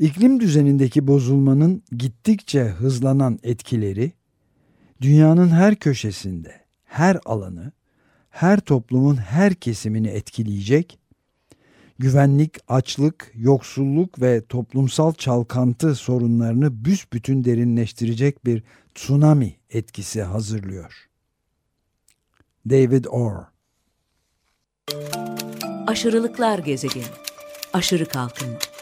İklim düzenindeki bozulmanın gittikçe hızlanan etkileri dünyanın her köşesinde, her alanı, her toplumun her kesimini etkileyecek, güvenlik, açlık, yoksulluk ve toplumsal çalkantı sorunlarını büsbütün derinleştirecek bir tsunami etkisi hazırlıyor. David Orr Aşırılıklar gezegeni. Aşırı kalkınma,